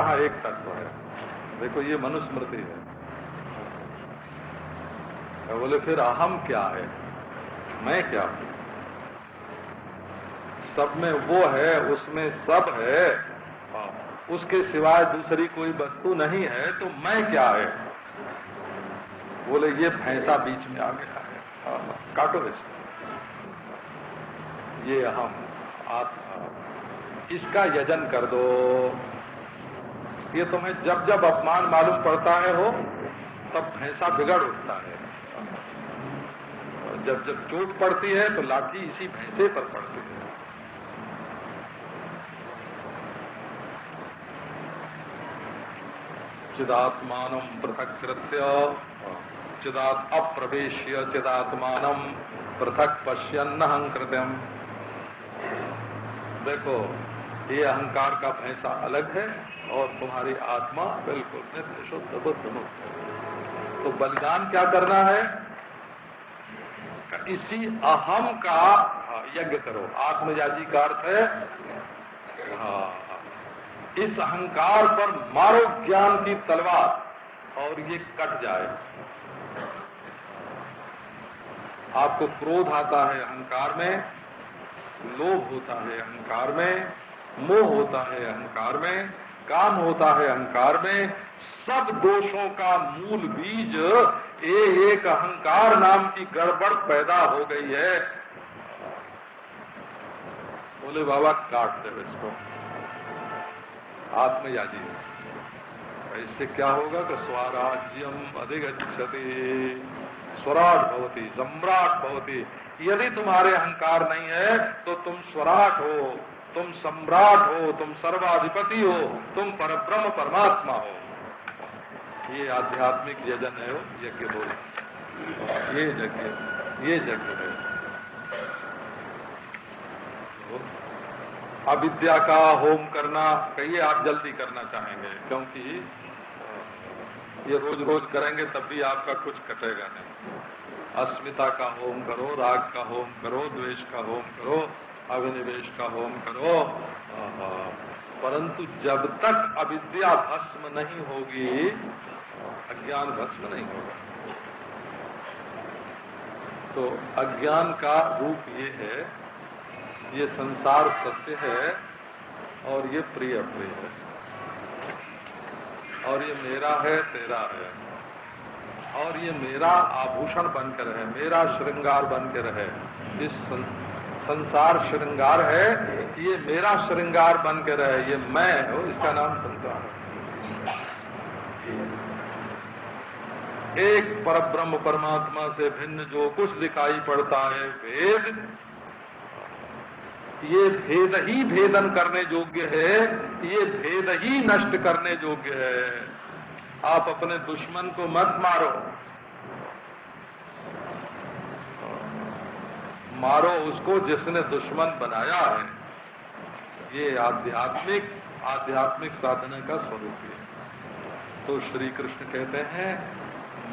कहा एक तत्व है। देखो ये मनुस्मृति है। बोले फिर अहम क्या है? मैं क्या हूँ? सब में वो है उसमें सब है। हाँ, उसके सिवाय दूसरी कोई वस्तु नहीं है तो मैं क्या है? बोले ये भैंसा बीच में आ गया है। हाँ, काटो इसको। ये अहम आप इसका यजन कर दो। ये तुम्हें जब जब अपमान मालूम पड़ता है हो, तब भैंसा बिगड़ उठता है। जब जब चोट पड़ती है तो लाठी इसी भैंसे पर पड़ती है। चिदात्मान पृथक कृत्य चिदात अप्रवेश्य चिदात्मान पृथक पश्यन्न कृत्यम देखो, ये अहंकार का भैंसा अलग है और तुम्हारी आत्मा बिल्कुल नित्य शुद्ध बुद्ध मुक्त तो बलिदान क्या करना है? इसी अहम का यज्ञ करो। आत्मजाजी का अर्थ है हाँ, इस अहंकार पर मारो ज्ञान की तलवार और ये कट जाए। आपको क्रोध आता है अहंकार में लोभ होता है अहंकार में मोह होता है अहंकार में काम होता है अहंकार में, सब दोषों का मूल बीज ये एक अहंकार नाम की गड़बड़ पैदा हो गई है। बोले, बाबा, काट दे इसको। आत्मयाजी इससे क्या होगा कि स्वराज्यम अधिगछति स्वराट भवती, सम्राट भवती। यदि तुम्हारे अहंकार नहीं है तो तुम स्वराट हो। तुम सम्राट हो, तुम सर्वाधिपति हो, तुम परब्रह्म परमात्मा हो। ये आध्यात्मिक यजन है यज्ञ बोल ये यज्ञ ये यज्ञ है। अविद्या का होम करना, कहिए आप जल्दी करना चाहेंगे, क्योंकि ये रोज रोज करेंगे तब भी आपका कुछ कटेगा नहीं। अस्मिता का होम करो, राग का होम करो, द्वेष का होम करो अभिनिवेश का होम करो। परंतु जब तक अविद्या भस्म नहीं होगी, अज्ञान भस्म नहीं होगा। तो अज्ञान का रूप ये है, ये संसार सत्य है, और ये प्रिय प्रिय है। और ये मेरा है, तेरा है। और ये मेरा आभूषण बनकर है, मेरा श्रृंगार बनकर है, इस संसार श्रृंगार है, ये मेरा श्रृंगार बनकर है ये मैं हूँ, इसका नाम संसार है। एक पर ब्रह्म परमात्मा से भिन्न जो कुछ दिखाई पड़ता है, भेद, ये भेद ही भेदन करने योग्य है, ये भेद ही नष्ट करने योग्य है। आप अपने दुश्मन को मत मारो। मारो उसको जिसने दुश्मन बनाया है। ये आध्यात्मिक आध्यात्मिक साधना का स्वरूप है। तो श्री कृष्ण कहते हैं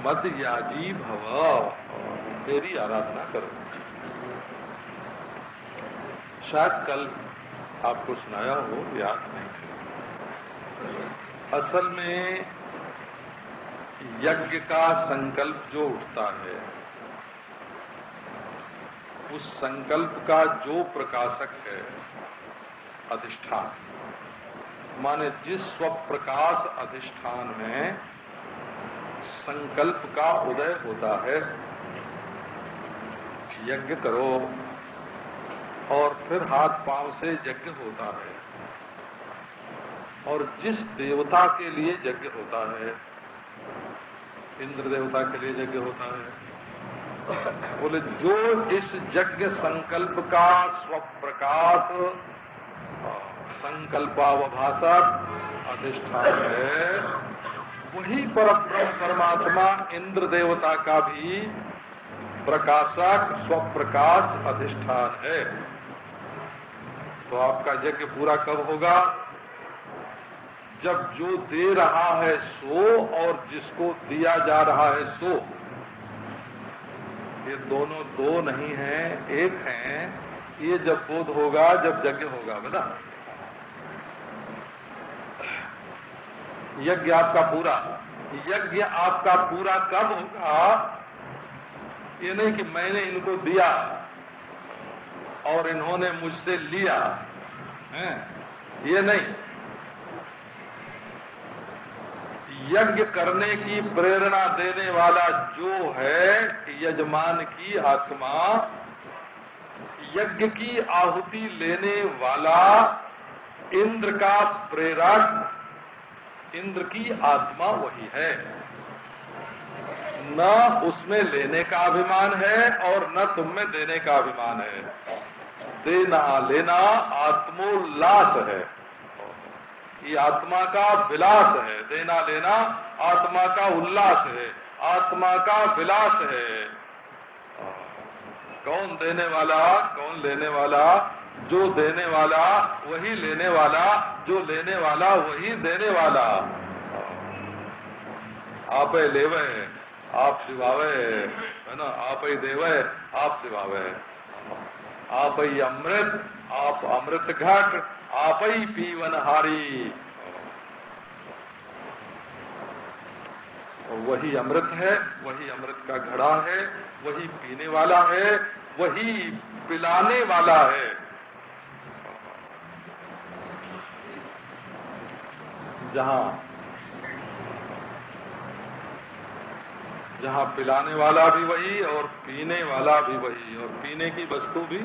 मद याजी भव, मेरी आराधना करो। शायद कल आपको सुनाया हो, याद नहीं असल में यज्ञ का संकल्प जो उठता है उस संकल्प का जो प्रकाशक है, अधिष्ठान। माने जिस स्वप्रकाश अधिष्ठान में संकल्प का उदय होता है, यज्ञ करो और फिर हाथ पाँव से यज्ञ होता है। और जिस देवता के लिए यज्ञ होता है इंद्र देवता के लिए यज्ञ होता है बोले, जो इस यज्ञ संकल्प का स्वप्रकाश संकल्पावभाषक अधिष्ठान है, वही पर परमात्मा इंद्र देवता का भी प्रकाशक, स्वप्रकाश अधिष्ठान है। तो आपका यज्ञ पूरा कब होगा? जब जो दे रहा है सो, और जिसको दिया जा रहा है सो। ये दोनों दो नहीं है, एक हैं। ये जब बोध होगा, जब यज्ञ होगा बोला यज्ञ आपका पूरा। यज्ञ आपका पूरा कब होगा? ये नहीं कि मैंने इनको दिया और इन्होंने मुझसे लिया, है? ये नहीं। यज्ञ करने की प्रेरणा देने वाला जो है यजमान की आत्मा, यज्ञ की आहुति लेने वाला इंद्र का प्रेरक, इंद्र की आत्मा वही है। न उसमें लेने का अभिमान है और न तुम में देने का अभिमान है। देना लेना आत्मोल्लास है। ये आत्मा का विलास है, देना लेना आत्मा का उल्लास है, आत्मा का विलास है। कौन देने वाला, कौन लेने वाला, जो देने वाला वही लेने वाला, जो लेने वाला वही देने वाला। आप लेवे, आप सिवावे, है ना? आप ही देवे, आप सिवावे। आप ही अमृत, आप अमृत घट आप ही पीवन हारी वही अमृत है, वही अमृत का घड़ा है, वही पीने वाला है, वही पिलाने वाला है। जहाँ जहाँ पिलाने वाला भी वही और पीने वाला भी वही, और पीने की वस्तु भी,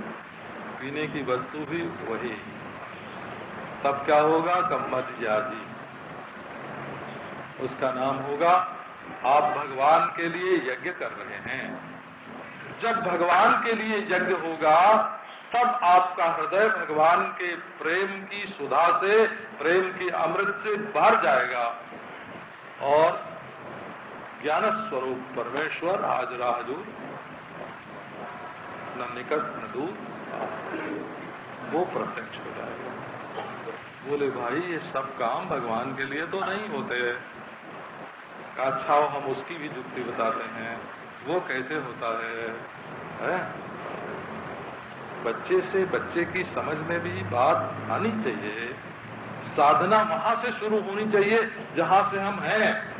पीने की वस्तु भी वही। तब क्या होगा? कम्मत जाजी उसका नाम होगा, आप भगवान के लिए यज्ञ कर रहे हैं। जब भगवान के लिए यज्ञ होगा, तब आपका हृदय भगवान के प्रेम की सुधा से, प्रेम की अमृत से भर जाएगा। और ज्ञान स्वरूप परमेश्वर आज राजूर न निकट, न दूर, वो प्रत्यक्ष हो जाएगा। बोले भाई ये सब काम भगवान के लिए तो नहीं होते अच्छा हम उसकी भी जुक्ति बताते हैं। वो कैसे होता है, है? बच्चे से बच्चे की समझ में भी बात आनी चाहिए। साधना वहाँ से शुरू होनी चाहिए जहाँ से हम हैं।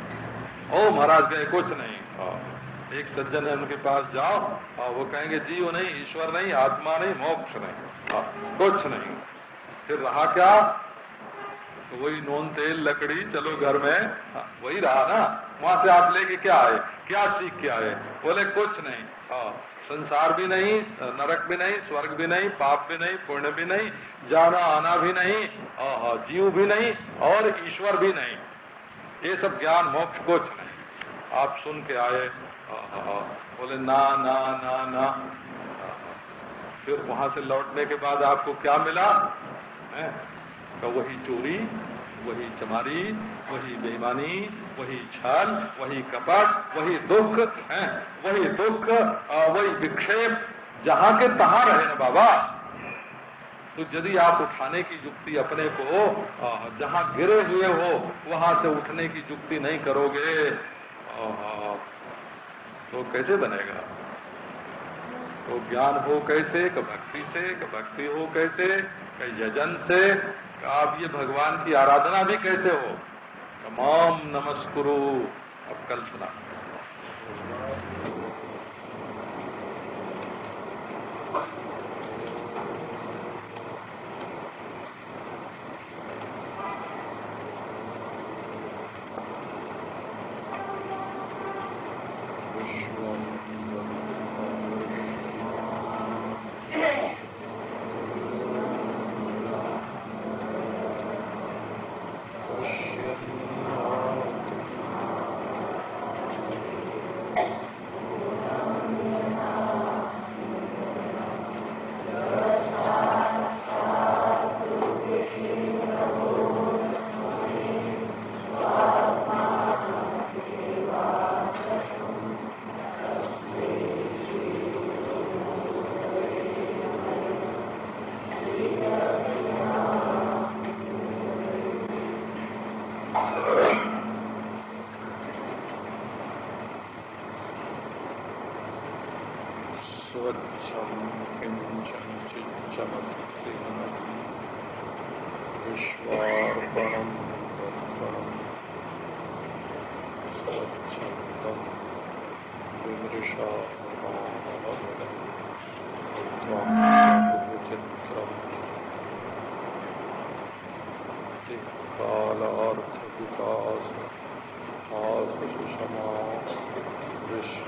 ओ महाराज गए कुछ नहीं। हाँ। एक सज्जन है उनके पास जाओ। और हाँ, वो कहेंगे जीव नहीं ईश्वर नहीं आत्मा नहीं मोक्ष नहीं। हाँ, कुछ नहीं। फिर रहा क्या? तो वही नून, तेल, लकड़ी, चलो घर में। वही रहा ना। वहाँ से आप लेके क्या आए? क्या सीख के आए? बोले, कुछ नहीं। हाँ संसार भी नहीं, नरक भी नहीं, स्वर्ग भी नहीं, पाप भी नहीं, पुण्य भी नहीं, जाना, आना भी नहीं हाँ जीव भी नहीं, और ईश्वर भी नहीं। ये सब ज्ञान, मोक्ष कुछ नहीं। आप सुन के आए। बोले, ना ना ना ना। फिर वहाँ से लौटने के बाद आपको क्या मिला? है? तो वही चोरी वही चमारी, वही बेईमानी, वही छल, वही कपट, वही दुख है, वही दुख वही विक्षेप, जहाँ के तहां रहे ना बाबा। तो यदि आप उठाने की युक्ति अपने को जहाँ गिरे हुए हो, वहाँ से उठने की युक्ति नहीं करोगे तो कैसे बनेगा? तो ज्ञान हो कैसे क भक्ति से क भक्ति हो कैसे क यजन से आप ये भगवान की आराधना भी कहते हो? तमाम नमस्कुरु। अब कल सुना।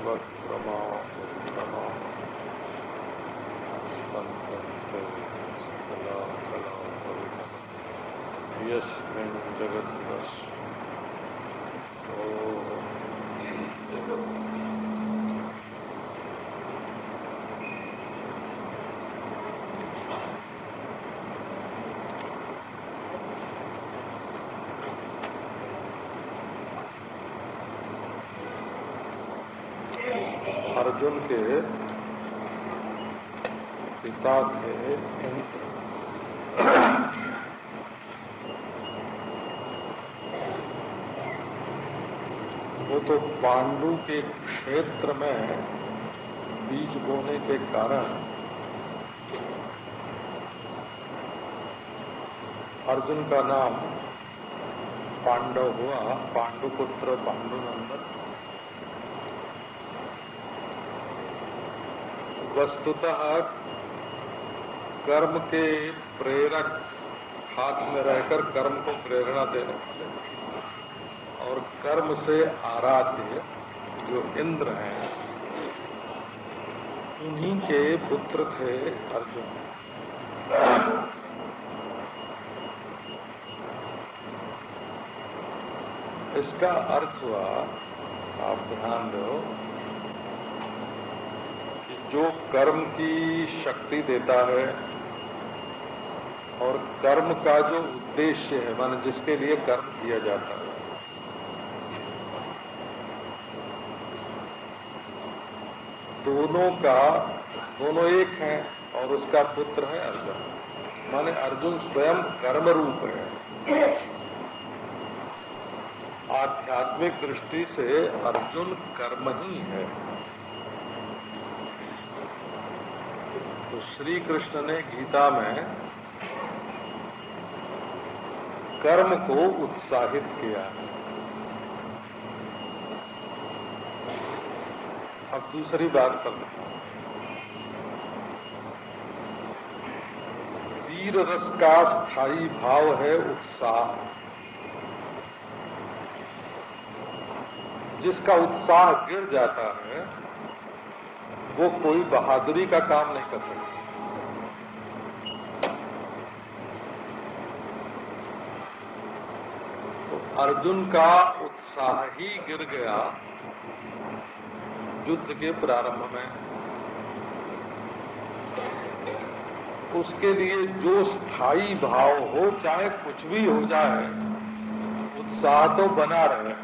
विश्वक्रमा उत्तमा सन्तन्ते कला यस्मिन् अर्जुन के पिता थे वो तो पांडु के क्षेत्र में बीज बोने के कारण अर्जुन का नाम पांडव हुआ, पांडुपुत्र पांडुनंदन वस्तुतः कर्म के प्रेरक हाथ में रहकर कर्म को प्रेरणा देने वाले और कर्म से आराध्य जो इंद्र हैं उन्हीं के पुत्र थे अर्जुन। इसका अर्थ हुआ, आप ध्यान दो जो कर्म की शक्ति देता है और कर्म का जो उद्देश्य है, मान जिसके लिए कर्म किया जाता है। दोनों का, दोनों एक है और उसका पुत्र है अर्जुन। माने अर्जुन स्वयं कर्म रूप है। आध्यात्मिक दृष्टि से अर्जुन कर्म ही है। तो श्री कृष्ण ने गीता में कर्म को उत्साहित किया। अब दूसरी बात कर वीर रस का स्थायी भाव है उत्साह। जिसका उत्साह गिर जाता है वो कोई बहादुरी का काम नहीं कर सकता। तो अर्जुन का उत्साह ही गिर गया युद्ध के प्रारंभ में। उसके लिए जो स्थायी भाव हो, चाहे कुछ भी हो जाए, उत्साह तो बना रहे।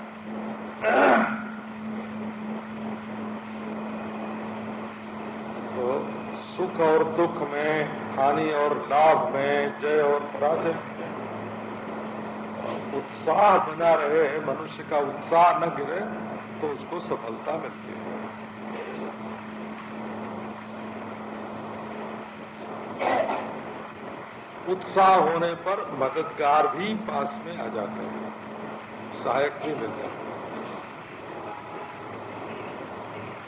सुख और दुख में, हानि और लाभ में, जय और पराजय। उत्साह बना रहे मनुष्य का उत्साह न गिरे तो उसको सफलता मिलती है। उत्साह होने पर मददगार भी पास में आ जाते हैं। सहायक भी मिल जाते हैं।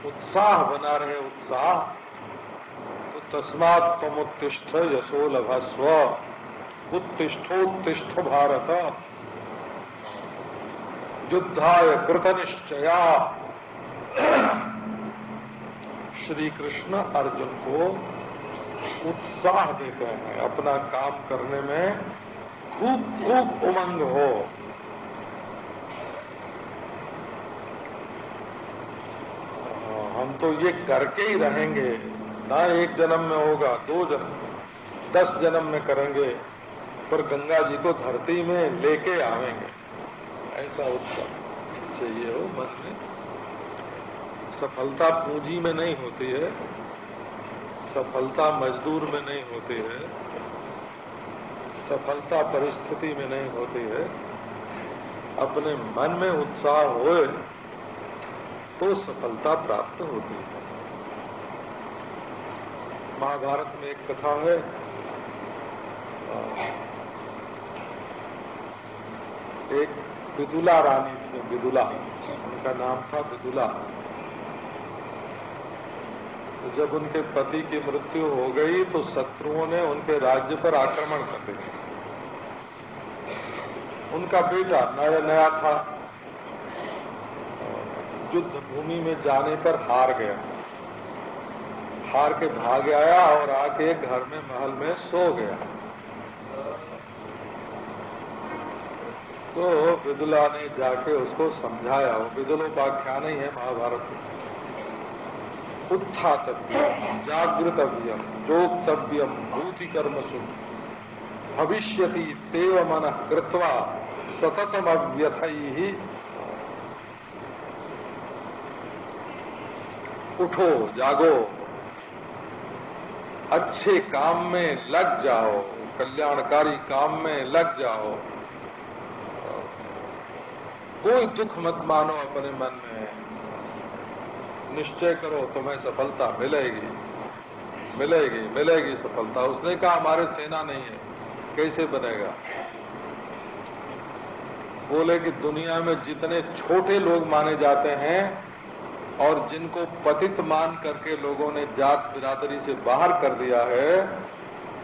उत्साह बना रहे, उत्साह तस्मात् तमुत्तिष्ठ यशो लभस्व। उत्तिष्ठोत्तिष्ठ भारत। युद्धाय कृत निश्चया श्री कृष्ण अर्जुन को उत्साह देते हैं, अपना काम करने में खूब खूब उमंग हो, हम तो ये करके ही रहेंगे। ना एक जन्म में होगा, दो जन्म दस जन्म में करेंगे, पर गंगा जी को धरती में लेके आवेंगे। ऐसा उत्साह चाहिए हो मन में। सफलता पूंजी में नहीं होती है, सफलता मजदूर में नहीं होती है, सफलता परिस्थिति में नहीं होती है। अपने मन में उत्साह होए तो सफलता प्राप्त होती है। महाभारत में एक कथा है। एक विदुला रानी थी विदुला जिनका नाम था विदुला। तो जब उनके पति की मृत्यु हो गई तो शत्रुओं ने उनके राज्य पर आक्रमण कर दिया। उनका बेटा नया नया था युद्ध भूमि में जाने पर हार गया। हार के भाग आया और आके घर में महल में सो गया। तो विदुला ने जाके उसको समझाया। वो विदुलोपाख्यान ही है महाभारत में। उत्थातव्यम, जागृतव्यम, जोक्तव्यम भूति कर्म सुन भविष्यति तेव मन कृत्वा सततम अव्यथ ही उठो, जागो। अच्छे काम में लग जाओ, कल्याणकारी काम में लग जाओ। कोई दुख मत मानो अपने मन में। निश्चय करो तुम्हें सफलता मिलेगी। मिलेगी मिलेगी सफलता। उसने कहा, हमारे सेना नहीं है। कैसे बनेगा? बोले कि, दुनिया में जितने छोटे लोग माने जाते हैं और जिनको पतित मान करके लोगों ने जात बिरादरी से बाहर कर दिया है,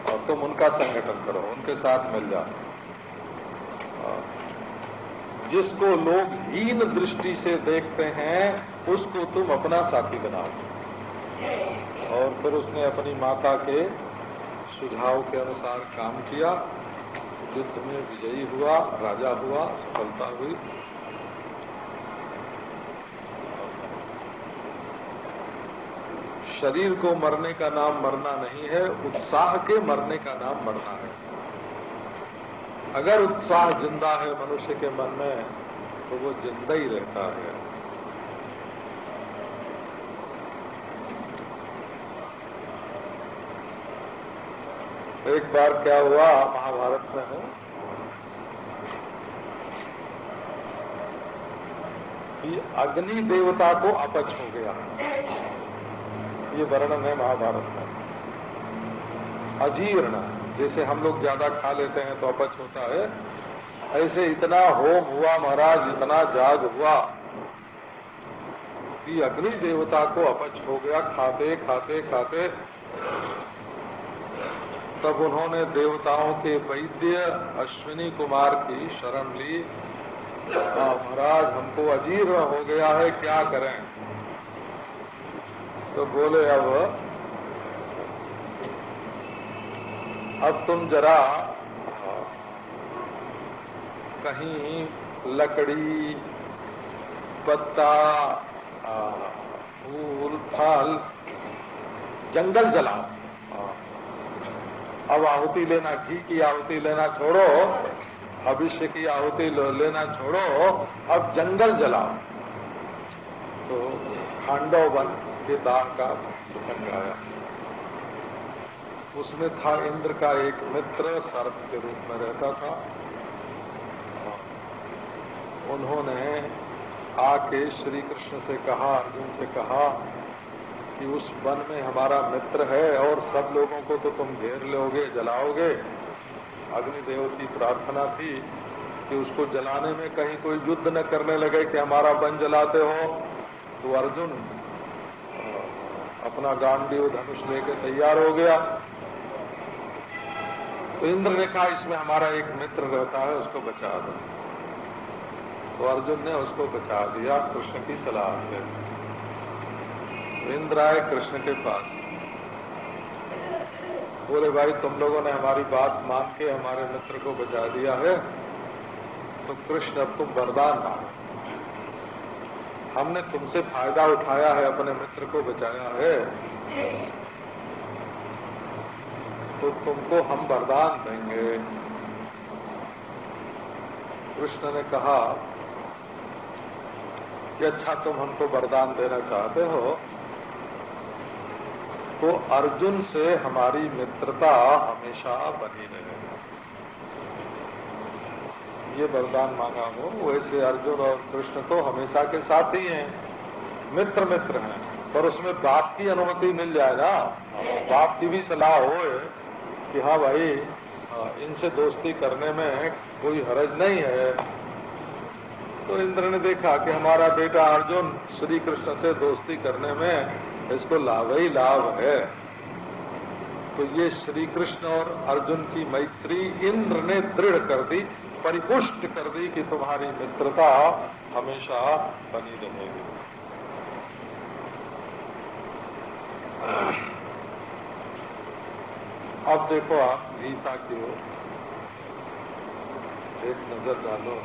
और तुम उनका संगठन करो, उनके साथ मिल जाओ। जिसको लोग हीन दृष्टि से देखते हैं, उसको तुम अपना साथी बनाओ। और फिर उसने अपनी माता के सुझाव के अनुसार काम किया। युद्ध में विजयी हुआ, राजा हुआ, सफलता हुई। शरीर को मरने का नाम मरना नहीं है, उत्साह के मरने का नाम मरना है। अगर उत्साह ज़िंदा है मनुष्य के मन में तो वो ज़िंदा ही रहता है। एक बार क्या हुआ, महाभारत में है? कि अग्नि देवता को अपच हो गया। ये वर्णन है महाभारत में अजीर्ण, जैसे हम लोग ज़्यादा खा लेते हैं तो अपच होता है। ऐसे इतना होम हुआ महाराज, इतना जाग हुआ कि अग्नि देवता को अपच हो गया, खाते खाते खाते। तब उन्होंने देवताओं के वैद्य अश्विनी कुमार की शरण ली। महाराज, हमको अजीर्ण हो गया है, क्या करें? तो बोले, अब अब तुम जरा, कहीं लकड़ी, पत्ता, फूल, फल, जंगल जलाओ। अब आहुति लेना घी की आहुति लेना छोड़ो, भविष्य की आहुति लेना छोड़ो, अब जंगल जलाओ। तो खांडव वन के दान का प्रसंग आया उसमें था इंद्र का एक मित्र सर्प के रूप में रहता था। उन्होंने आके श्री कृष्ण से कहा, अर्जुन से कहा कि उस वन में हमारा मित्र है और सब लोगों को तो तुम घेर लोगे, जलाओगे। अग्निदेव की प्रार्थना थी कि उसको जलाने में कहीं कोई युद्ध न करने लगे कि हमारा वन जलाते हो। तो अर्जुन अपना गांधी धनुष लेके तैयार हो गया। तो इंद्र ने कहा इसमें हमारा एक मित्र रहता है, उसको बचा दो। तो अर्जुन ने उसको बचा दिया, कृष्ण की सलाह से तो इंद्र आए कृष्ण के पास। बोले, भाई, तुम लोगों ने हमारी बात मान के हमारे मित्र को बचा दिया है तो कृष्ण अब तुम वरदान मांगो। हमने तुमसे फ़ायदा उठाया है, अपने मित्र को बचाया है। तो तुमको हम वरदान देंगे। कृष्ण ने कहा कि अच्छा तुम हमको वरदान देना चाहते हो तो अर्जुन से हमारी मित्रता हमेशा बनी रहे। ये वरदान मांगा हो। वैसे अर्जुन और कृष्ण तो हमेशा के साथ ही हैं। मित्र मित्र हैं। पर उसमें बाप की अनुमति मिल जाए ना। बाप की भी सलाह हो कि हाँ भाई इनसे दोस्ती करने में कोई हरज नहीं है। तो इंद्र ने देखा कि हमारा बेटा अर्जुन श्री कृष्ण से दोस्ती करने में इसको लाभ ही लाभ है। तो ये श्री कृष्ण और अर्जुन की मैत्री इंद्र ने दृढ़ कर दी। परिपुष्ट कर दी कि तुम्हारी मित्रता हमेशा बनी रहेगी। अब देखो आप गीता की ओर। एक नज़र डालो।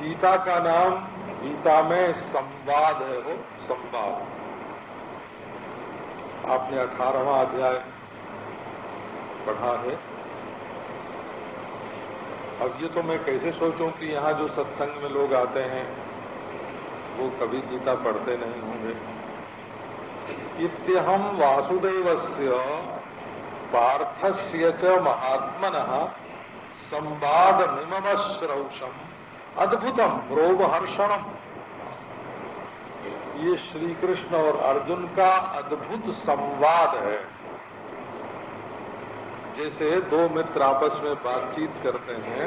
गीता का नाम गीता में संवाद है वो, संवाद। आपने अठारहवा अध्याय पढ़ा है। अब ये तो मैं कैसे सोचूं कि यहाँ जो सत्संग में लोग आते हैं, वो कभी गीता पढ़ते नहीं होंगे। इत्यहम वासुदेव से पार्थस्य च महात्मन संवाद मिमश्रौषम अद्भुतम, रोमहर्षणम। ये श्री कृष्ण और अर्जुन का अद्भुत संवाद है। जैसे दो मित्र आपस में बातचीत करते हैं।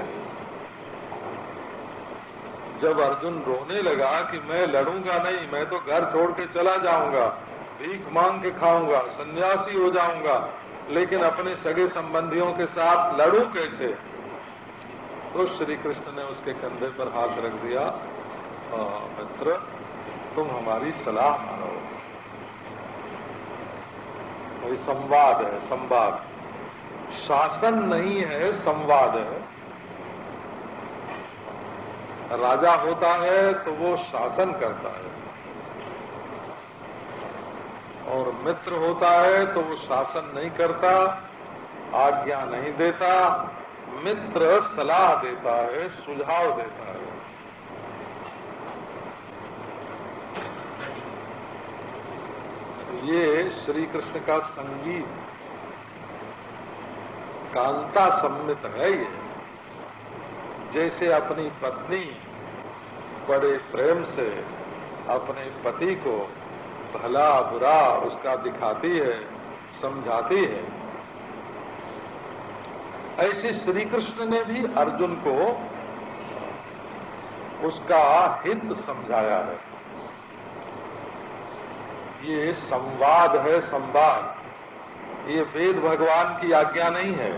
जब अर्जुन रोने लगा कि मैं लड़ूँगा नहीं, मैं तो घर छोड़ के चला जाऊँगा, भीख मांग के खाऊँगा, सन्यासी हो जाऊँगा, लेकिन अपने सगे संबंधियों के साथ लड़ू कैसे? तो श्री कृष्ण ने उसके कंधे पर हाथ रख दिया मित्र, तुम हमारी सलाह मानो। संवाद है, संवाद। शासन नहीं है, संवाद है। राजा होता है तो वो शासन करता है। और मित्र होता है तो वो शासन नहीं करता, आज्ञा नहीं देता, मित्र सलाह देता है, सुझाव देता है। ये श्री कृष्ण का संगीत कांता सम्मित है ये। जैसे अपनी पत्नी बड़े प्रेम से अपने पति को भला बुरा उसका दिखाती है, समझाती है। ऐसे श्री कृष्ण ने भी अर्जुन को उसका हित समझाया है। ये संवाद है, संवाद। ये वेद भगवान की आज्ञा नहीं है।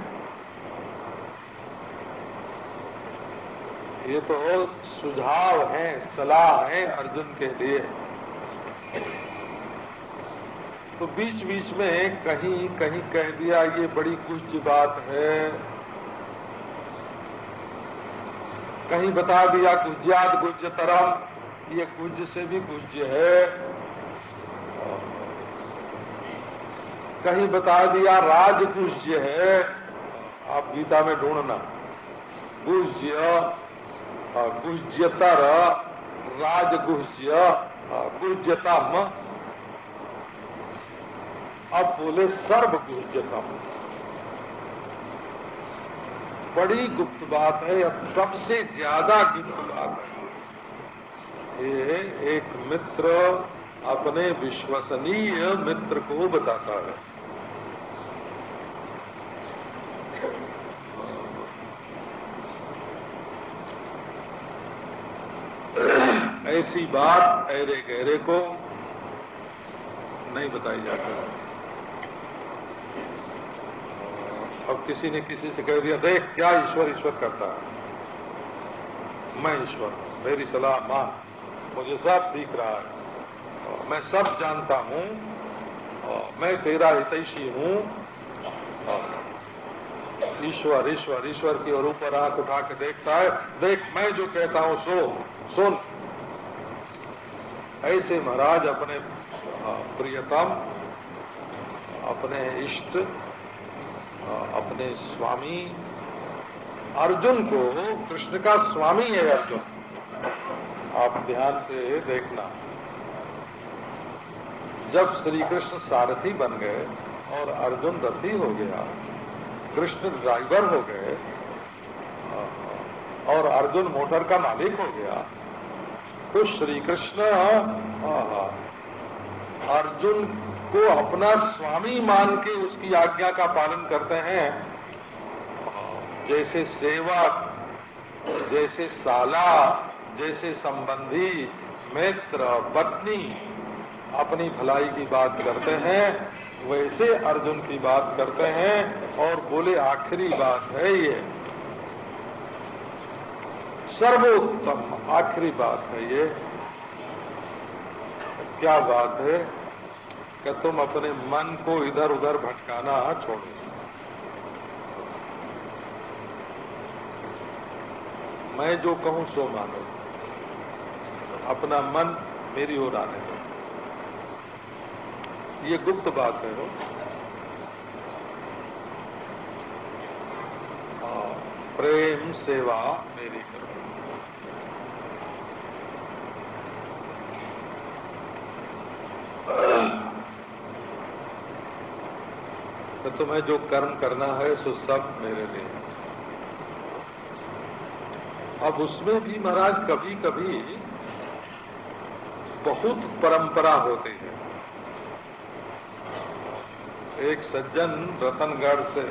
ये तो सुझाव है, सलाह है अर्जुन के लिए। तो बीच बीच में कहीं कहीं कह दिया, ये बड़ी कुछ बात है। कहीं बता दिया गुज्जात गुज्ज तरम ये गुज्ज से भी गुज्ज है। कहीं बता दिया राजपूज्य है। आप गीता में ढूंढना। गुज्य गुज्यतर राजगुज्य गुज्यतम अब बोले सर्व गुज्यतम बड़ी गुप्त बात है, अब सबसे ज़्यादा गुप्त बात है। ये एक मित्र अपने विश्वसनीय मित्र को बताता है। ऐसी बात ऐरे गहरे को नहीं बताई जाती। अब किसी ने किसी से कह दिया, देख क्या ईश्वर ईश्वर करता है। मैं ईश्वर, मेरी सलाह माँ मुझे सब दिख रहा है। मैं सब जानता हूँ मैं तेरा हितैषी हूँ। ईश्वर ईश्वर ईश्वर की ओर ऊपर आँख उठा के देखता है। देख, मैं जो कहता हूँ सो सुन। ऐसे महाराज अपने प्रियतम, अपने इष्ट अपने स्वामी, अर्जुन को, कृष्ण का स्वामी है अर्जुन। आप ध्यान से देखना। जब श्री कृष्ण सारथी बन गए और अर्जुन रथी हो गया, कृष्ण ड्राइवर हो गए और अर्जुन मोटर का मालिक हो गया तो श्री कृष्ण अर्जुन को अपना स्वामी मान के उसकी आज्ञा का पालन करते हैं। जैसे सेवा जैसे साला, जैसे संबंधी, मित्र, पत्नी अपनी भलाई की बात करते हैं, वैसे अर्जुन की बात करते हैं और बोले, आखिरी बात है ये। सर्वोत्तम। आखिरी बात है ये। क्या बात है कि तुम अपने मन को इधर उधर भटकाना छोड़ो। मैं जो कहूँ सो मानो। अपना मन मेरी ओर आने दो। ये गुप्त बात है हाँ, प्रेम सेवा मेरी करो। तो तुम्हें जो कर्म करना है, सो सब मेरे लिए। अब उसमें भी महाराज कभी कभी बहुत परंपरा होती है। एक सज्जन रतनगढ़ से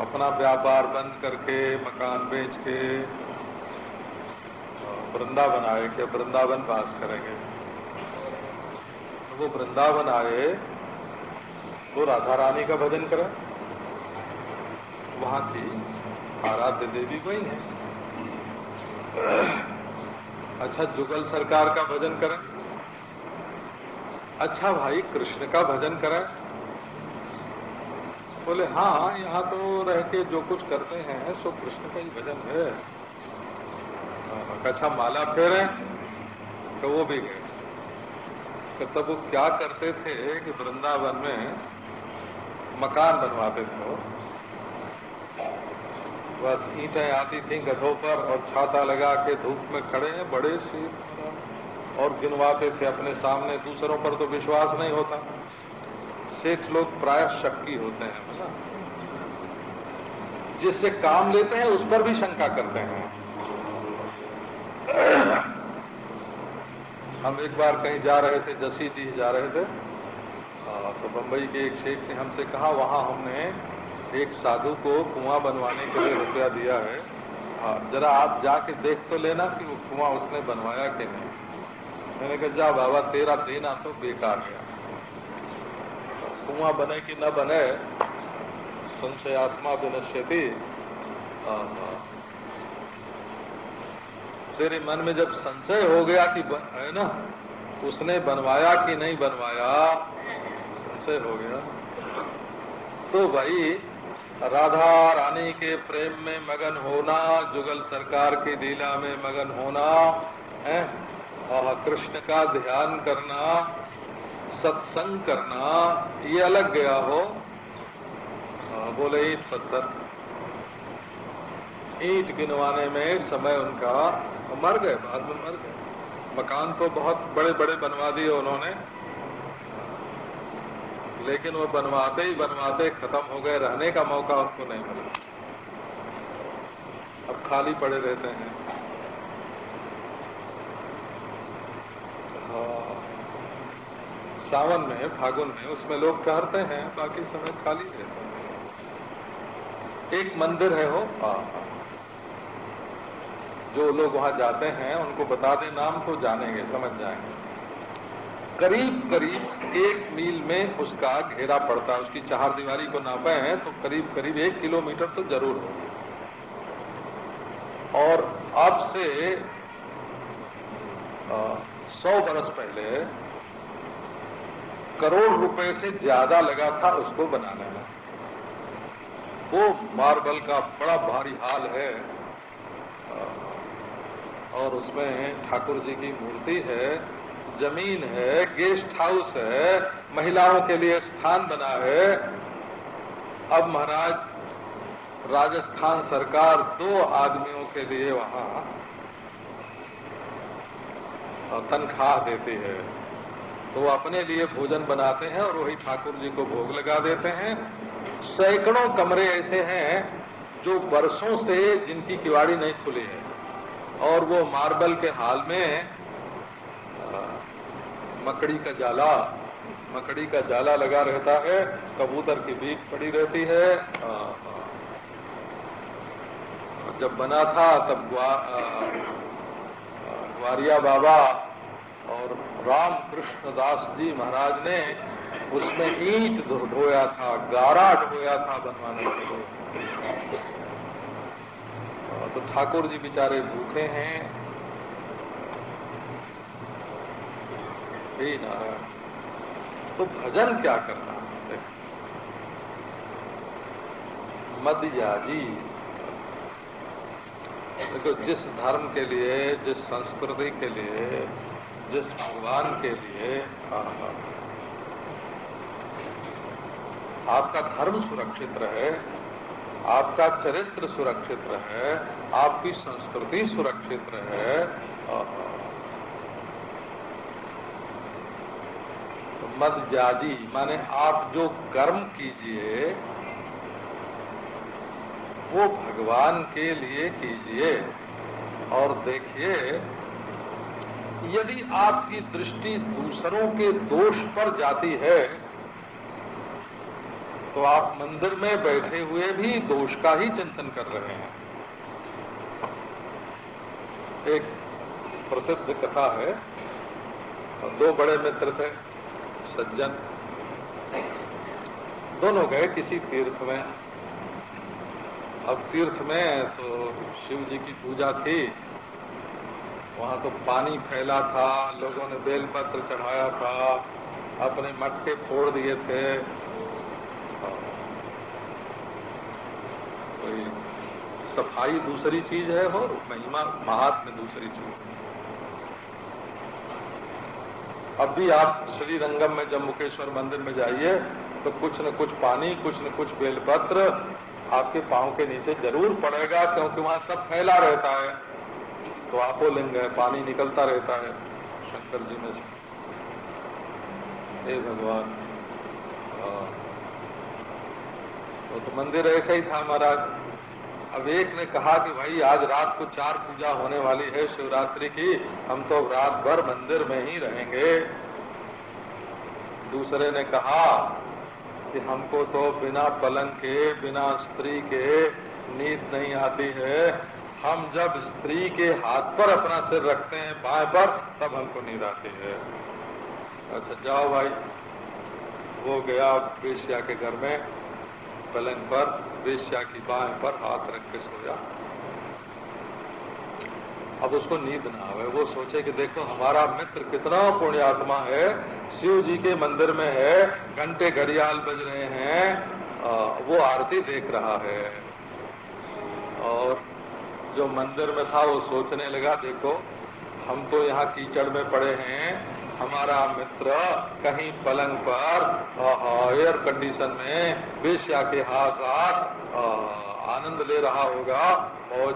अपना व्यापार बंद करके, मकान बेच के, वृंदावन आए कि वृंदावन पास करेंगे? वो वृंदावन आए तो राधा रानी का भजन करें। वहाँ की आराध्य देवी वही है। अच्छा जुगल सरकार का भजन करें। अच्छा भाई, कृष्ण का भजन करें। बोले हाँ यहाँ तो रह के जो कुछ करते हैं, सो कृष्ण का ही भजन है। अच्छा माला फेरे तो वो भी गए। तब वो क्या करते थे कि वृंदावन में मकान बनवाते थे बस ईटें आती थी गधों पर और छाता लगा के धूप में खड़े हैं, बड़े से, और गिनवाते थे अपने सामने। दूसरों पर तो विश्वास नहीं होता। सेठ लोग प्राय शक्की होते हैं जिससे काम लेते हैं, उस पर भी शंका करते हैं। हम एक बार कहीं जा रहे थे, जसी जी जा रहे थे। तो बम्बई के एक शेख ने हमसे कहा, वहाँ हमने एक साधु को कुआँ बनवाने के लिए रुपया दिया है। जरा आप जाके देख तो लेना कि वो कुआँ उसने बनवाया कि नहीं। मैंने कहा, जा बाबा, तेरा देना तो बेकार गया। कुआँ बने कि न बने, संशयात्मा विनश्यति। तेरे मन में जब संशय हो गया कि है ना? उसने बनवाया कि नहीं बनवाया? संशय हो गया। तो भाई, राधा रानी के प्रेम में मगन होना, जुगल सरकार की लीला में मगन होना, है? और कृष्ण का ध्यान करना, सत्संग करना, ये अलग गया हो। बोले, ईट पत्थर। ईट गिनवाने में समय उनका मर गए बाद में मर गए। मकान तो बहुत बड़े बड़े बनवा दिए उन्होंने। लेकिन वो बनवाते ही बनवाते खत्म हो गए रहने का मौका उनको नहीं मिला। अब खाली पड़े रहते हैं। हाँ। सावन में फागुन में उसमें लोग ठहरते हैं बाकी समय खाली रहते हैं। एक मंदिर है वो हाँ, हाँ। जो लोग वहाँ जाते हैं, उनको बता दें, नाम तो जानेंगे, समझ जाएँगे। करीब करीब एक मील में उसका घेरा पड़ता है, उसकी चार दीवारी को नापे हैं तो करीब करीब एक किलोमीटर तो ज़रूर हो और अब से सौ बरस पहले करोड़ रुपए से ज़्यादा लगा था उसको बनाने में। वो मार्बल का बड़ा भारी हाल है। और उसमें ठाकुर जी की मूर्ति है, ज़मीन है, गेस्ट हाउस है, महिलाओं के लिए स्थान बना है। अब महाराज, राजस्थान सरकार दो आदमियों के लिए वहाँ तनख्वाह देती है। तो वो अपने लिए भोजन बनाते हैं और वही ठाकुर जी को भोग लगा देते हैं। सैकड़ों कमरे ऐसे हैं जो वर्षों से जिनकी किवाड़ी नहीं खुली है। और वो मार्बल के हाल में मकड़ी का जाला, मकड़ी का जाला लगा रहता है, कबूतर की बीक पड़ी रहती है जब बना था तब ग्वारिया बाबा और राम कृष्ण दास जी महाराज ने उसमें ईट ढोया था, गारा ढोया था बनवाने के लिए। तो ठाकुर जी बेचारे भूखे हैं। हे नारायण तो भजन क्या करना मदयाजी देखो, जिस धर्म के लिए, जिस संस्कृति के लिए, जिस भगवान के लिए आपका धर्म सुरक्षित रहे, आपका चरित्र सुरक्षित रहे आपकी संस्कृति सुरक्षित रहे। तो मद जाजी, माने आप जो कर्म कीजिए, वो भगवान के लिए कीजिए। और देखिए, यदि आपकी दृष्टि दूसरों के दोष पर जाती है तो आप मंदिर में बैठे हुए भी दोष का ही चिंतन कर रहे हैं। एक प्रसिद्ध कथा है दो बड़े मित्र थे, सज्जन। दोनों गए किसी तीर्थ में। अब तीर्थ में तो शिव जी की पूजा थी। वहाँ तो पानी फैला था, लोगों ने बेलपत्र चढ़ाया था, अपने मटके फोड़ दिए थे। कोई सफ़ाई दूसरी चीज़ है और महिमा महात्म दूसरी चीज़ है। अब भी आप श्री रंगम में जब मुकेश्वर मंदिर में जाइए तो कुछ न कुछ पानी कुछ न कुछ बेलपत्र आपके पाँव के नीचे ज़रूर पड़ेगा क्योंकि वहाँ सब फैला रहता है। तो आपो लिंग है पानी निकलता रहता है शंकर जी में हे भगवान तो, तो मंदिर ऐसा ही था महाराज। अब एक ने कहा कि भाई, आज रात को चार पूजा होने वाली है शिवरात्रि की। हम तो रात भर मंदिर में ही रहेंगे। दूसरे ने कहा कि हमको तो बिना पलंग के, बिना स्त्री के नींद नहीं आती है। हम जब स्त्री के हाथ पर अपना सिर रखते हैं बाएँ पर तब हमको नींद आती है। अच्छा जाओ भाई। वो गया वेश्या के घर में। पलंग पर, वेश्या की बाह पर हाथ रख के सोया अब उसको नींद ना आवे, वो सोचे कि देखो, हमारा मित्र कितना पुण्यात्मा है, शिव जी के मंदिर में है, घंटे घड़ियाल बज रहे हैं वो आरती देख रहा है। और जो मंदिर में था, वो सोचने लगा, देखो, हम तो यहाँ कीचड़ में पड़े हैं हमारा मित्र कहीं पलंग पर एयर कंडीशन में बेश्या के हाथ हाथ आनंद ले रहा होगा और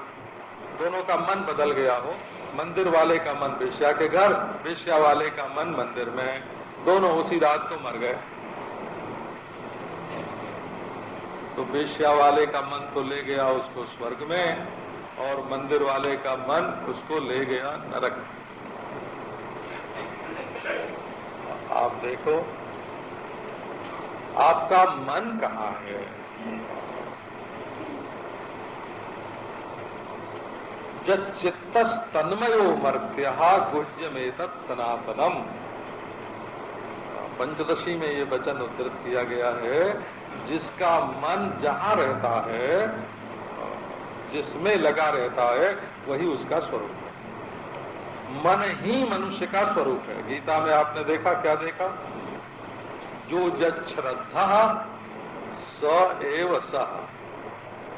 दोनों का मन बदल गया हो। मंदिर वाले का मन बेश्या के घर बेश्या वाले का मन मंदिर में। दोनों उसी रात को मर गए। तो बेश्या वाले का मन तो ले गया उसको स्वर्ग में और मंदिर वाले का मन उसको ले गया नरक आप देखो, आपका मन कहाँ है? जब चित्त तन्मयो मर्त्य गुह्य में सनातनम। पंचदशी में ये वचन उद्धृत किया गया है, जिसका मन जहाँ रहता है, जिसमें लगा रहता है, वही उसका स्वरूप है। मन ही मनुष्य का स्वरूप है। गीता में आपने देखा, क्या देखा? जो जज श्रद्धा स एव सह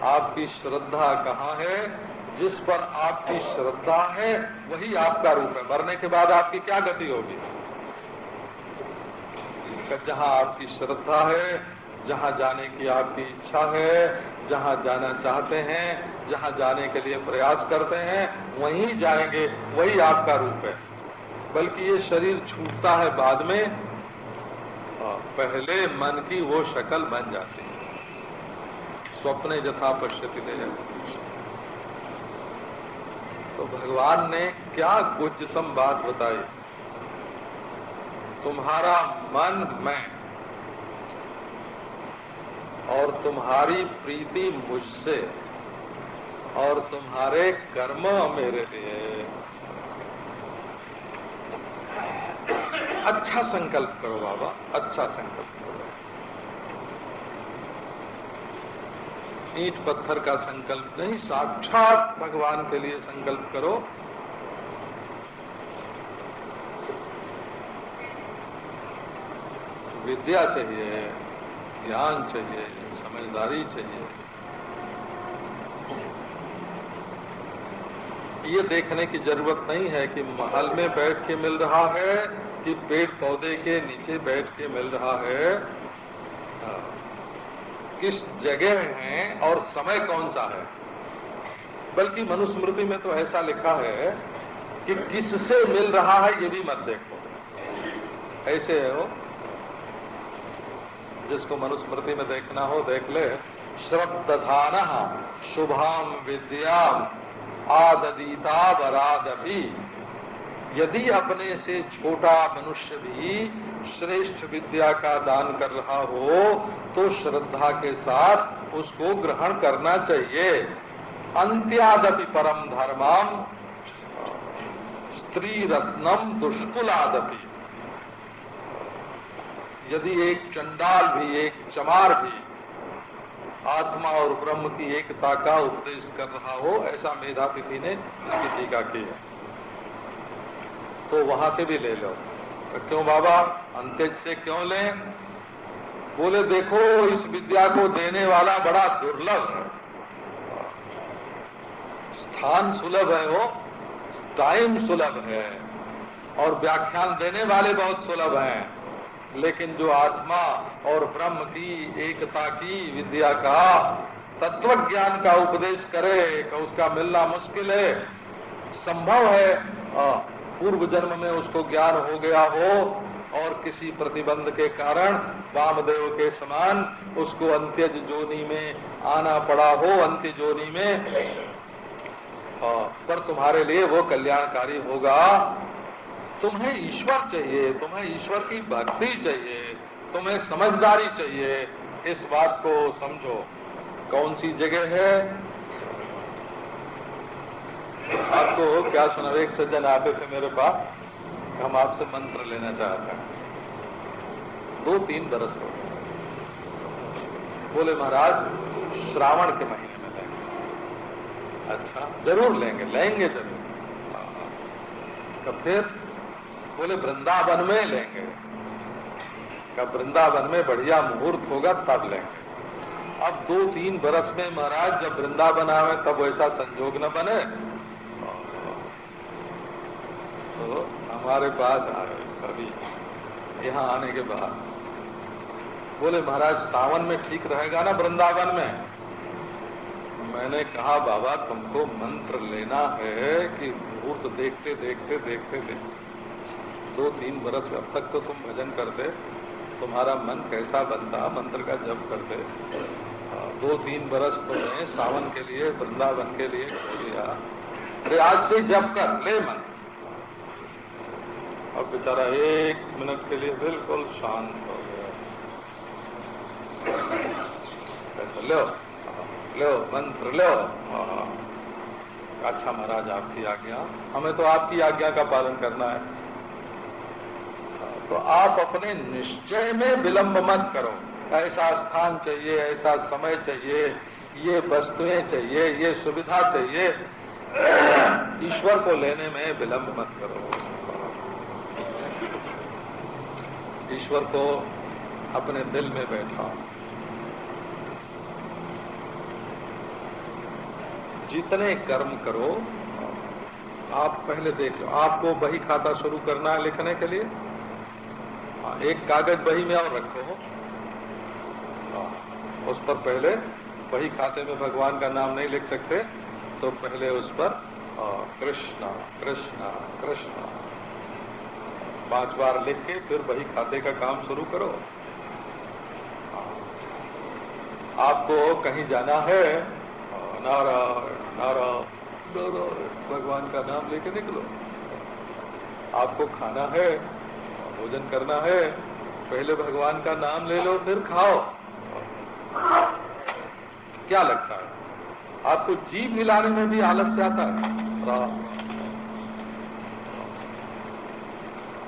आपकी श्रद्धा कहाँ है? जिस पर आपकी श्रद्धा है, वही आपका रूप है। मरने के बाद आपकी क्या गति होगी? जहाँ आपकी श्रद्धा है, जहाँ जाने की आपकी इच्छा है, जहाँ जाना चाहते हैं जहाँ जाने के लिए प्रयास करते हैं, वहीं जाएँगे, वही आपका रूप है। बल्कि ये शरीर छूटता है बाद में पहले मन की वो शक्ल बन जाती है। स्वप्ने जथा पश्यति दे तो भगवान ने क्या गुज्जतम बात बताई? तुम्हारा मन मैं, और तुम्हारी प्रीति मुझसे। और तुम्हारे कर्म मेरे लिए। अच्छा संकल्प करो बाबा अच्छा संकल्प करो। ईट पत्थर का संकल्प नहीं, साक्षात भगवान के लिए संकल्प करो। विद्या चाहिए, ज्ञान चाहिए, समझदारी चाहिए। ये देखने की ज़रूरत नहीं है कि महल में बैठ के मिल रहा है, कि पेड़ पौधे के नीचे बैठ के मिल रहा है। हाँ। किस जगह है और समय कौन सा है? बल्कि मनुस्मृति में तो ऐसा लिखा है कि किससे मिल रहा है ये भी मत देखो। ऐसे है वो। जिसको मनुस्मृति में देखना हो देख ले। श्रद्धान शुभाम विद्याम। आददीता बरादभी यदि अपने से छोटा मनुष्य भी श्रेष्ठ विद्या का दान कर रहा हो तो श्रद्धा के साथ उसको ग्रहण करना चाहिए। अंत्यादपि परम धर्मम स्त्री रत्नम दुष्कुलादपि। यदि एक चंडाल भी, एक चमार भी आत्मा और ब्रह्म की एकता का उपदेश कर रहा हो, ऐसा मेधातिथि ने इसकी टीका की है तो वहाँ से भी ले लो। तो क्यों बाबा? अंत्यज से क्यों लें? बोले, देखो, इस विद्या को देने वाला बड़ा दुर्लभ है। स्थान सुलभ है वो टाइम सुलभ है और व्याख्यान देने वाले बहुत सुलभ हैं। लेकिन जो आत्मा और ब्रह्म की एकता की विद्या का तत्व ज्ञान का उपदेश करे उसका मिलना मुश्किल है। संभव है पूर्व जन्म में उसको ज्ञान हो गया हो और किसी प्रतिबंध के कारण वामदेव के समान उसको अंत्यज जोनी में आना पड़ा हो अंत्य जोनी में पर तुम्हारे लिए वो कल्याणकारी होगा। तुम्हें ईश्वर चाहिए, तुम्हें ईश्वर की भक्ति चाहिए, तुम्हें समझदारी चाहिए। इस बात को समझो। कौन सी जगह है? आपको क्या सुना? एक सज्जन आते थे मेरे पास। हम आपसे मंत्र लेना चाहते हैं। दो तीन बरस हो बोले, महाराज, श्रावण के महीने में लेंगे। अच्छा ज़रूर लेंगे लेंगे ज़रूर। कब फिर बोले, वृंदावन में लेंगे। कब वृंदावन में बढ़िया मुहूर्त होगा, तब लेंगे। अब दो तीन बरस में महाराज, जब वृंदावन आवे, तब ऐसा संजोग न बने। तो हमारे पास आ आए कभी यहाँ आने के बाद। बोले, महाराज, सावन में ठीक रहेगा ना वृंदावन में? मैंने कहा, बाबा, तुमको मंत्र लेना है कि मुहूर्त देखते देखते देखते देखते दो तीन बरस अब तक तो तुम भजन करते, तुम्हारा मन कैसा बनता, मंत्र का जप करते। दो तीन बरस तुमने सावन के लिए, वृंदावन के लिए अरे, आज से जप कर, ले मन। अब बेचारा एक मिनट के लिए बिल्कुल शांत हो गया। लो। लो, मंत्र लो। अच्छा महाराज, आपकी आज्ञा। हमें तो आपकी आज्ञा का पालन करना है। तो आप अपने निश्चय में विलंब मत करो। ऐसा स्थान चाहिए, ऐसा समय चाहिए, ये वस्तुएँ चाहिए, ये सुविधा चाहिए। ईश्वर को लेने में विलंब मत करो। ईश्वर को अपने दिल में बैठा जितने कर्म करो, आप पहले देख लो, आपको बही खाता शुरू करना है लिखने के लिए? एक कागज़ बही में और रखो हाँ, उस पर पहले बही खाते में भगवान का नाम नहीं लिख सकते तो पहले उस पर हाँ, कृष्णा कृष्णा कृष्णा। पाँच बार लिख के फिर वही खाते का काम शुरू करो। आपको कहीं जाना है नारायण नारायण भगवान का नाम लेके निकलो। आपको खाना है भोजन करना है, पहले भगवान का नाम ले लो, फिर खाओ। क्या लगता है? आपको जीव मिलाने में भी आलस्य आता है?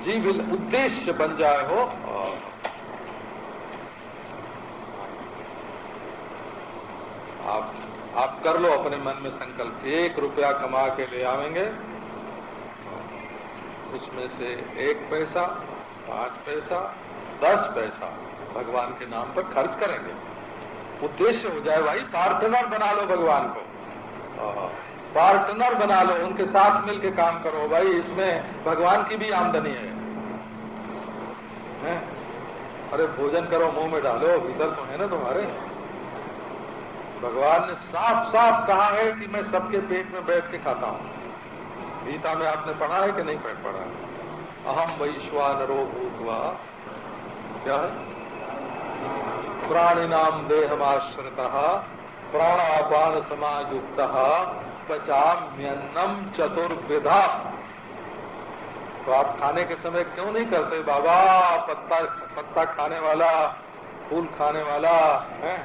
जीव उद्देश्य बन जाए हो। आप आप कर लो अपने मन में संकल्प। एक रुपया कमा के ले आवेंगे। उसमें से एक पैसा पाँच पैसा दस पैसा भगवान के नाम पर खर्च करेंगे। उद्देश्य हो जाए भाई पार्टनर बना लो भगवान को। पार्टनर बना लो उनके साथ मिलके काम करो। भाई इसमें भगवान की भी आमदनी है, है? अरे भोजन करो मुँह में डालो भीतर तो है ना तुम्हारे। भगवान ने साफ़ साफ़ कहा है कि मैं सबके पेट में बैठ के खाता हूँ। गीता में आपने पढ़ा है कि नहीं पढ़ा अहम वैश्वानरो भूतवा, क्या? प्राणिनाम देहमाश्रित प्राणापान समायुक्त पचाम्यन्नम चतुर्विधा। तो आप खाने के समय क्यों नहीं करते? बाबा, पत्ता पत्ता खाने वाला, फूल खाने वाला, है?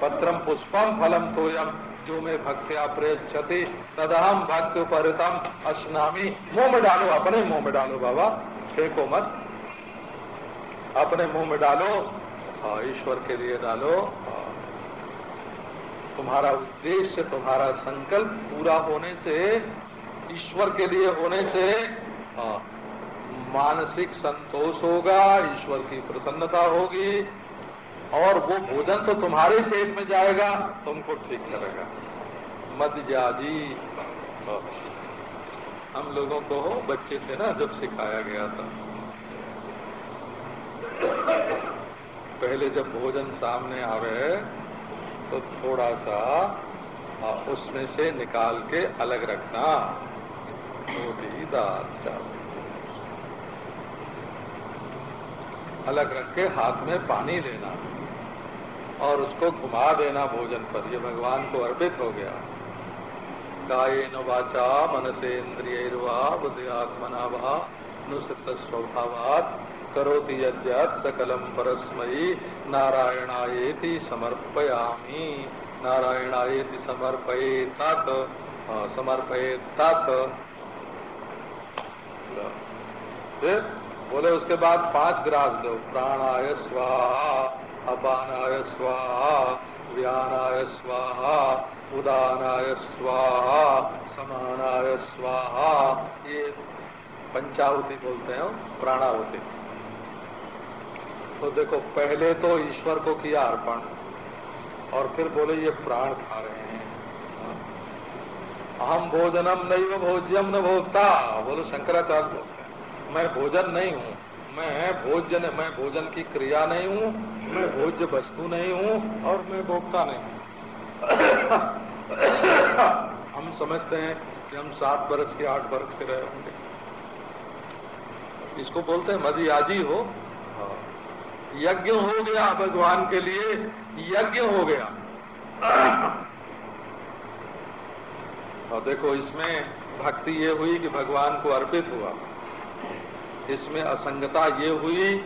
पत्रम पुष्पम फलम तोयम। जो में भक्त्या प्रेक्षति तदहम भक्ति उपरितम असनामी। मुँह में डालो अपने मुँह में डालो बाबा। फेंको मत। अपने मुँह में डालो। हाँ, ईश्वर के लिए डालो। हाँ। तुम्हारा उद्देश्य तुम्हारा संकल्प पूरा होने से ईश्वर के लिए होने से हाँ, मानसिक संतोष होगा ईश्वर की प्रसन्नता होगी। और वो भोजन तो तुम्हारे पेट में जाएगा, तुमको ठीक करेगा जाजी हम लोगों को बच्चे थे ना जब सिखाया गया था। पहले जब भोजन सामने आवे तो थोड़ा सा उसमें से निकाल के अलग रखना। रोटी, दाल, चावल। अलग रख के हाथ में पानी लेना। और उसको घुमा देना भोजन पर। ये भगवान को अर्पित हो गया। गाये नाचा मन से इंद्रिय बुद्धियात्मना वा नुसत स्वभावात करोति यद्यात् सकलम परस्मयी नारायणाएति समर्पयामी। नारायणाएति समर्पये तात समर्पये तात फिर बोले, उसके बाद पाँच ग्रास दो। प्राणाय स्वाहा। अपानाय स्वाहा व्यानाय स्वाहा, उदानाय स्वाहा, समानाय स्वाहा। ये पंचावती बोलते हैं प्राणावती तो देखो, पहले तो ईश्वर को किया अर्पण, और फिर बोले, ये प्राण खा रहे हैं। अहम भोजनम नहीं वो भोज्यम न भोगता बोलो, शंकराचार्य बोलते मैं भोजन नहीं हूँ मैं भोजन मैं भोजन की क्रिया नहीं हूँ, मैं भोज्य वस्तु नहीं हूँ और मैं भोक्ता नहीं हूँ। हम समझते हैं कि हम सात बरस के आठ बरस के रहे होंगे। इसको बोलते हैं मदियाजी हो। यज्ञ हो गया भगवान के लिए, यज्ञ हो गया। और देखो, इसमें भक्ति ये हुई कि भगवान को अर्पित हुआ। इसमें असंगता ये हुई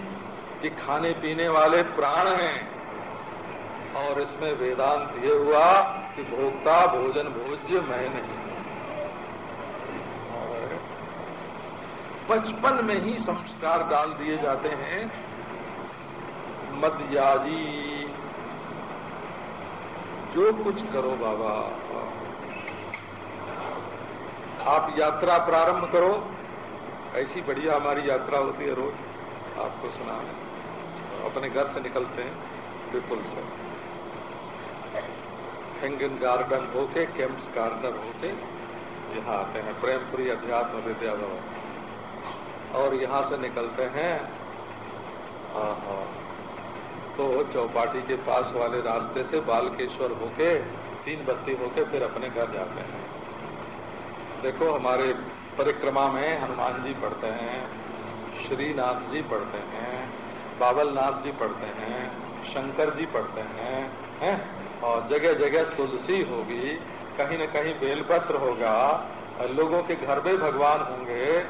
कि खाने पीने वाले प्राण हैं। और इसमें वेदांत ये हुआ कि भोक्ता भोजन भोज्य मैं नहीं। बचपन में ही संस्कार डाल दिए जाते हैं। मदयाजी, जो कुछ करो बाबा। आप यात्रा प्रारंभ करो। ऐसी बढ़िया हमारी यात्रा होती है रोज। आपको सुना अपने घर से निकलते हैं, विपुल से हेंगन गार्डन होके कैंप्स गार्डन होके, यहाँ आते हैं। प्रेमपुरी अध्यात्म विद्या और यहाँ से निकलते हाँ। तो चौपाटी के पास वाले रास्ते से बालकेश्वर होके, तीन बत्ती होके फिर अपने घर जाते हैं। देखो हमारे परिक्रमा में हनुमान जी पढ़ते हैं श्रीनाथ जी पढ़ते हैं बाबल नाथ जी पढ़ते हैं शंकर जी पढ़ते हैं हैं? और जगह जगह तुलसी होगी, कहीं न कहीं बेलपत्र होगा, लोगों के घर में भगवान होंगे,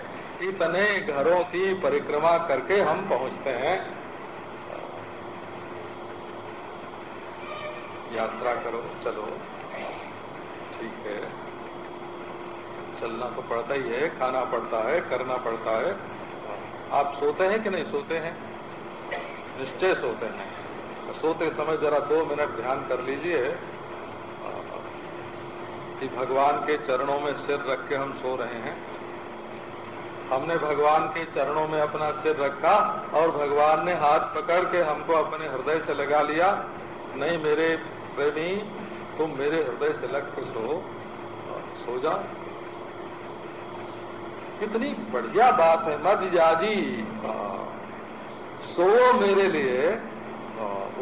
इतने घरों की परिक्रमा करके हम पहुँचते हैं। यात्रा करो, चलो। ठीक है। चलना तो पड़ता ही है, खाना पड़ता है, करना पड़ता है। आप सोते हैं कि नहीं सोते हैं? निश्चय सोते हैं। सोते समय जरा दो मिनट ध्यान कर लीजिए, कि भगवान के चरणों में सिर रख के हम सो रहे हैं। हमने भगवान के चरणों में अपना सिर रखा और भगवान ने हाथ पकड़ के हमको अपने हृदय से लगा लिया। नहीं, मेरे प्रेमी, तुम मेरे हृदय से लग के सो सो जाओ कितनी बढ़िया बात है मद जाजी सो मेरे लिए।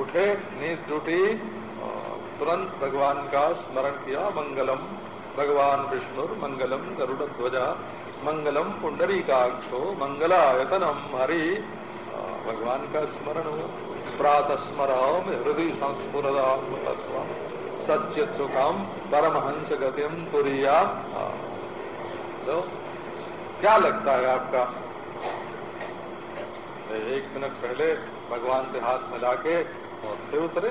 उठे, नींद टूटी। तुरंत भगवान का स्मरण किया, मंगलम। भगवान विष्णु, मंगलम गरुड़ ध्वजा। मंगलम पुंडरी काक्षो मंगलायतनम हरि। भगवान का स्मरण हो प्रात स्मराम हृदय संस्फुरदा सचित सुखम, परमहंस गतिम पुरिया तो क्या लगता है आपका? एक मिनट पहले भगवान से हाथ मिला के और फिर उतरे।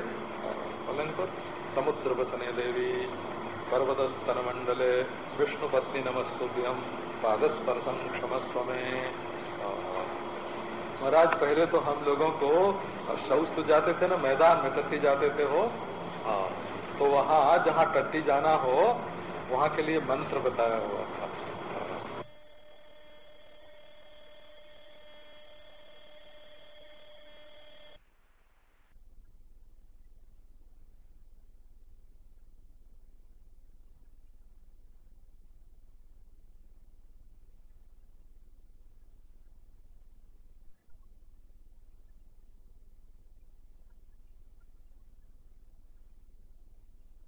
पलंग पर समुद्र बसने देवी पर्वत स्तन मंडले विष्णु पत्नी नमस्तुभ्यम पादस्पर्शन क्षमस्व में महाराज, पहले तो हम लोगों को शौच तो जाते थे ना, मैदान में टट्टी जाते थे हो हाँ तो वहाँ जहाँ टट्टी जाना हो, वहाँ के लिए मंत्र बताया हुआ।